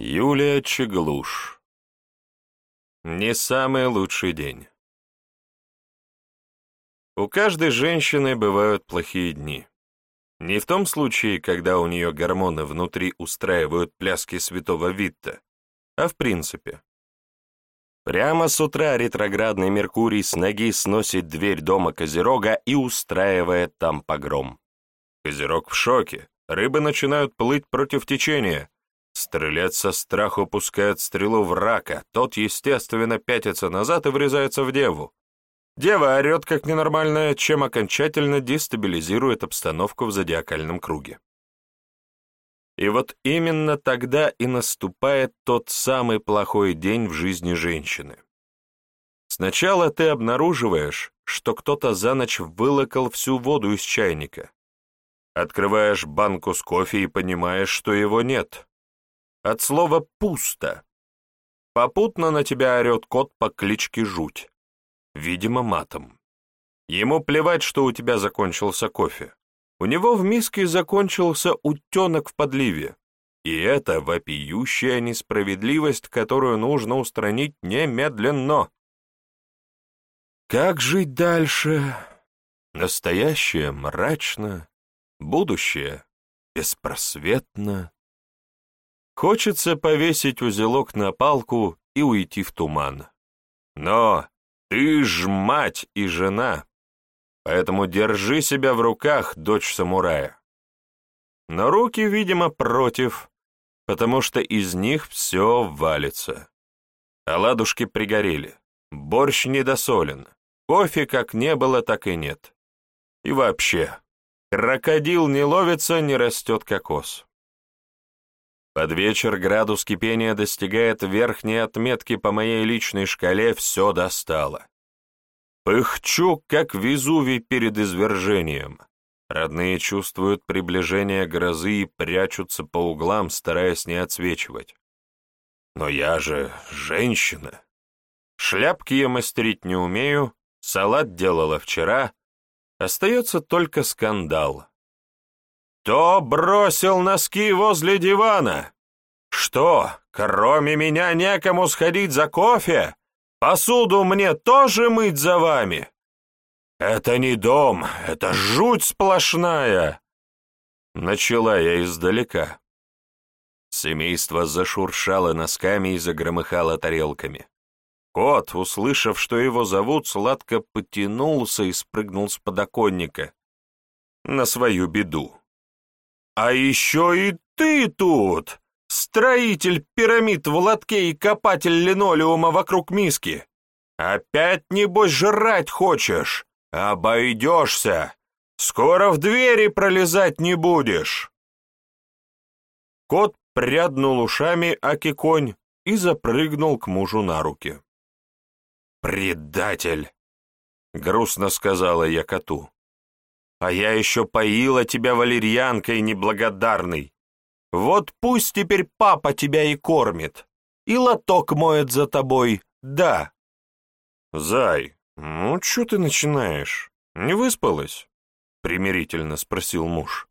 Юлия Чеглуш. Не самый лучший день. У каждой женщины бывают плохие дни. Не в том случае, когда у нее гормоны внутри устраивают пляски святого Витта, а в принципе. Прямо с утра ретроградный Меркурий с ноги сносит дверь дома Козерога и устраивает там погром. Козерог в шоке, рыбы начинают плыть против течения, Стрелец со страху пускает стрелу в рака, тот, естественно, пятится назад и врезается в деву. Дева орет как ненормальная, чем окончательно дестабилизирует обстановку в зодиакальном круге. И вот именно тогда и наступает тот самый плохой день в жизни женщины. Сначала ты обнаруживаешь, что кто-то за ночь вылокал всю воду из чайника. Открываешь банку с кофе и понимаешь, что его нет. От слова «пусто». Попутно на тебя орет кот по кличке Жуть. Видимо, матом. Ему плевать, что у тебя закончился кофе. У него в миске закончился утенок в подливе. И это вопиющая несправедливость, которую нужно устранить немедленно. Как жить дальше? Настоящее мрачно, будущее беспросветно. Хочется повесить узелок на палку и уйти в туман. Но ты ж мать и жена, поэтому держи себя в руках, дочь самурая. Но руки, видимо, против, потому что из них все валится. Оладушки пригорели, борщ недосолен, кофе как не было, так и нет. И вообще, крокодил не ловится, не растет кокос. Под вечер градус кипения достигает верхней отметки по моей личной шкале «все достало». Пыхчу, как Везувий перед извержением. Родные чувствуют приближение грозы и прячутся по углам, стараясь не отсвечивать. Но я же женщина. Шляпки я мастерить не умею, салат делала вчера. Остается только скандал. «Кто бросил носки возле дивана? Что, кроме меня некому сходить за кофе? Посуду мне тоже мыть за вами? Это не дом, это жуть сплошная!» Начала я издалека. Семейство зашуршало носками и загромыхало тарелками. Кот, услышав, что его зовут, сладко потянулся и спрыгнул с подоконника. На свою беду. «А еще и ты тут! Строитель пирамид в лотке и копатель линолеума вокруг миски! Опять, небось, жрать хочешь? Обойдешься! Скоро в двери пролезать не будешь!» Кот пряднул ушами аки-конь и запрыгнул к мужу на руки. «Предатель!» — грустно сказала я коту. А я еще поила тебя валерьянкой неблагодарный. Вот пусть теперь папа тебя и кормит, и лоток моет за тобой, да. Зай, ну что ты начинаешь? Не выспалась? Примирительно спросил муж.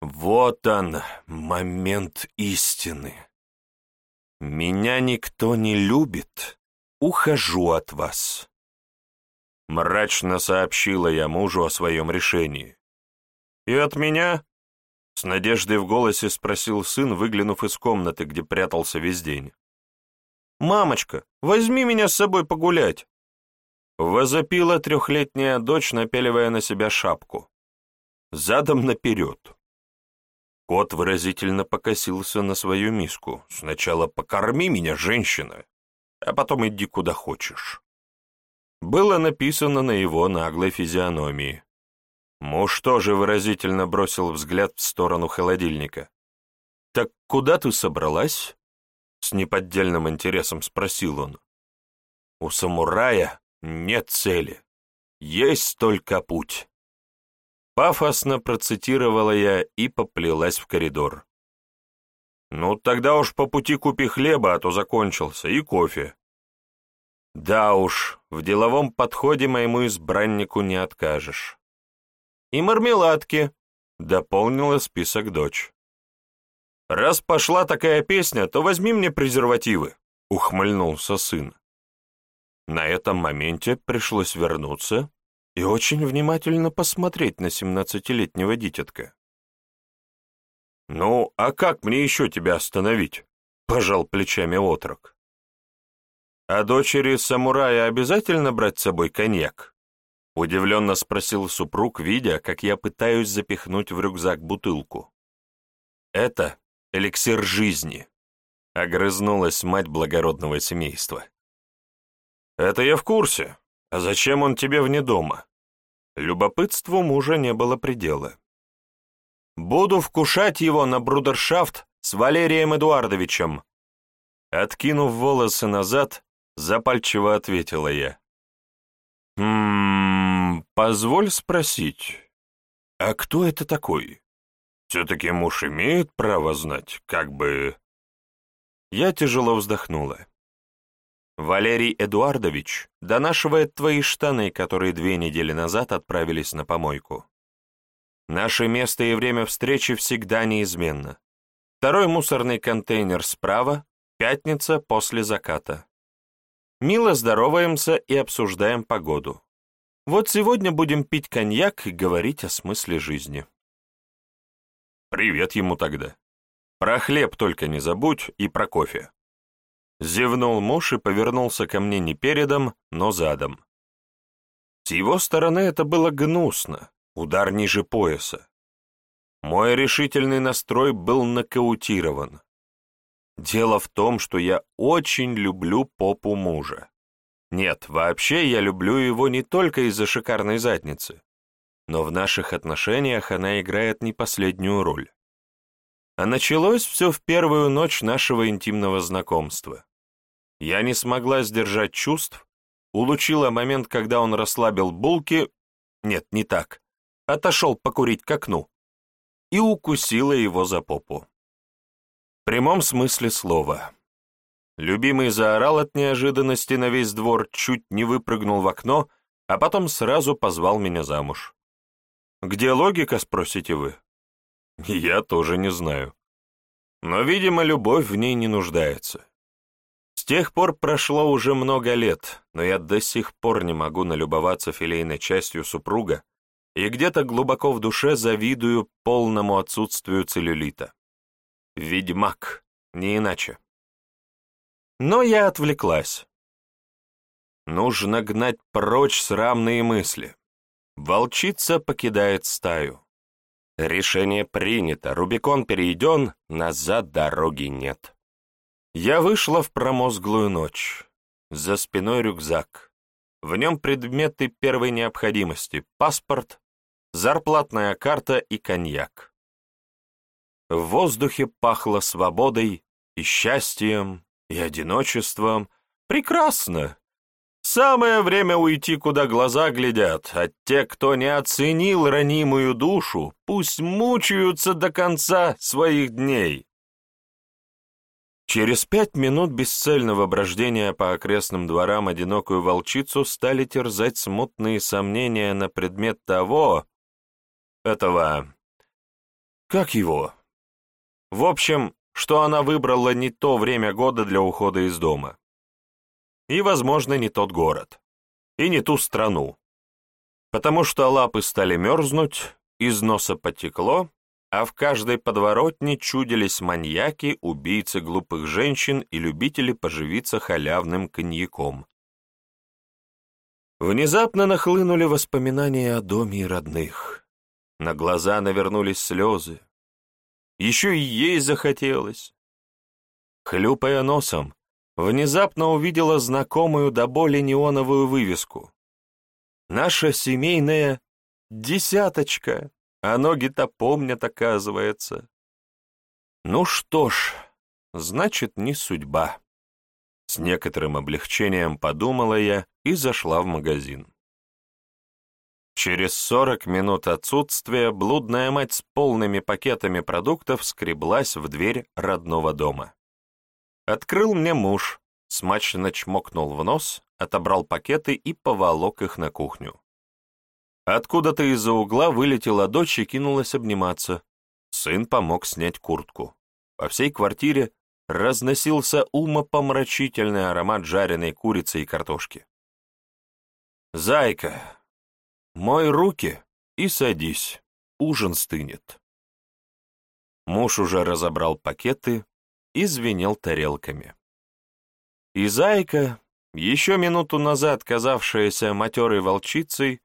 Вот он, момент истины. Меня никто не любит, ухожу от вас. Мрачно сообщила я мужу о своем решении. «И от меня?» С надеждой в голосе спросил сын, выглянув из комнаты, где прятался весь день. «Мамочка, возьми меня с собой погулять!» Возопила трехлетняя дочь, напяливая на себя шапку. Задом наперед. Кот выразительно покосился на свою миску. «Сначала покорми меня, женщина, а потом иди куда хочешь» было написано на его наглой физиономии. Муж тоже выразительно бросил взгляд в сторону холодильника. «Так куда ты собралась?» — с неподдельным интересом спросил он. «У самурая нет цели, есть только путь». Пафосно процитировала я и поплелась в коридор. «Ну, тогда уж по пути купи хлеба, а то закончился, и кофе. Да уж, в деловом подходе моему избраннику не откажешь. И мармеладки, дополнила список дочь. «Раз пошла такая песня, то возьми мне презервативы», — ухмыльнулся сын. На этом моменте пришлось вернуться и очень внимательно посмотреть на семнадцатилетнего дитятка. «Ну, а как мне еще тебя остановить?» — пожал плечами отрок. «А дочери самурая обязательно брать с собой коньяк?» — удивленно спросил супруг, видя, как я пытаюсь запихнуть в рюкзак бутылку. «Это эликсир жизни», — огрызнулась мать благородного семейства. «Это я в курсе. А зачем он тебе вне дома?» Любопытству мужа не было предела. «Буду вкушать его на брудершафт с Валерием Эдуардовичем!» Откинув волосы назад, запальчиво ответила я. «Ммм, позволь спросить, а кто это такой? Все-таки муж имеет право знать, как бы...» Я тяжело вздохнула. «Валерий Эдуардович донашивает твои штаны, которые две недели назад отправились на помойку. Наше место и время встречи всегда неизменно. Второй мусорный контейнер справа, пятница после заката. Мило здороваемся и обсуждаем погоду. Вот сегодня будем пить коньяк и говорить о смысле жизни. Привет ему тогда. Про хлеб только не забудь и про кофе. Зевнул муж и повернулся ко мне не передом, но задом. С его стороны это было гнусно, удар ниже пояса. Мой решительный настрой был нокаутирован. Дело в том, что я очень люблю попу мужа. Нет, вообще я люблю его не только из-за шикарной задницы, но в наших отношениях она играет не последнюю роль. А началось все в первую ночь нашего интимного знакомства. Я не смогла сдержать чувств, улучила момент, когда он расслабил булки, нет, не так, отошел покурить к окну и укусила его за попу. Прямом смысле слова. Любимый заорал от неожиданности на весь двор, чуть не выпрыгнул в окно, а потом сразу позвал меня замуж. Где логика, спросите вы? Я тоже не знаю. Но, видимо, любовь в ней не нуждается. С тех пор прошло уже много лет, но я до сих пор не могу налюбоваться филейной частью супруга и где-то глубоко в душе завидую полному отсутствию целлюлита. Ведьмак, не иначе. Но я отвлеклась. Нужно гнать прочь срамные мысли. Волчица покидает стаю. Решение принято, Рубикон перейден, назад дороги нет. Я вышла в промозглую ночь. За спиной рюкзак. В нем предметы первой необходимости, паспорт, зарплатная карта и коньяк. В воздухе пахло свободой и счастьем, и одиночеством. Прекрасно! Самое время уйти, куда глаза глядят, а те, кто не оценил ранимую душу, пусть мучаются до конца своих дней. Через пять минут бесцельного брождения по окрестным дворам одинокую волчицу стали терзать смутные сомнения на предмет того, этого... как его? В общем, что она выбрала не то время года для ухода из дома. И, возможно, не тот город. И не ту страну. Потому что лапы стали мерзнуть, из носа потекло, а в каждой подворотне чудились маньяки, убийцы глупых женщин и любители поживиться халявным коньяком. Внезапно нахлынули воспоминания о доме и родных. На глаза навернулись слезы. Еще и ей захотелось. Хлюпая носом, внезапно увидела знакомую до боли неоновую вывеску. «Наша семейная десяточка!» А ноги-то помнят, оказывается. Ну что ж, значит, не судьба. С некоторым облегчением подумала я и зашла в магазин. Через сорок минут отсутствия блудная мать с полными пакетами продуктов скреблась в дверь родного дома. Открыл мне муж, смачно чмокнул в нос, отобрал пакеты и поволок их на кухню. Откуда-то из-за угла вылетела дочь и кинулась обниматься. Сын помог снять куртку. по всей квартире разносился умопомрачительный аромат жареной курицы и картошки. «Зайка, мой руки и садись, ужин стынет». Муж уже разобрал пакеты и звенел тарелками. И зайка, еще минуту назад казавшаяся матерой волчицей,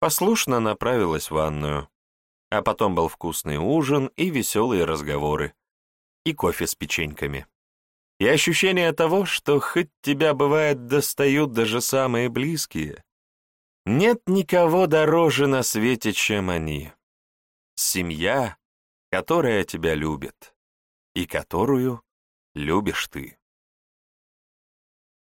послушно направилась в ванную. А потом был вкусный ужин и веселые разговоры, и кофе с печеньками. И ощущение того, что хоть тебя, бывает, достают даже самые близкие, нет никого дороже на свете, чем они. Семья, которая тебя любит, и которую любишь ты.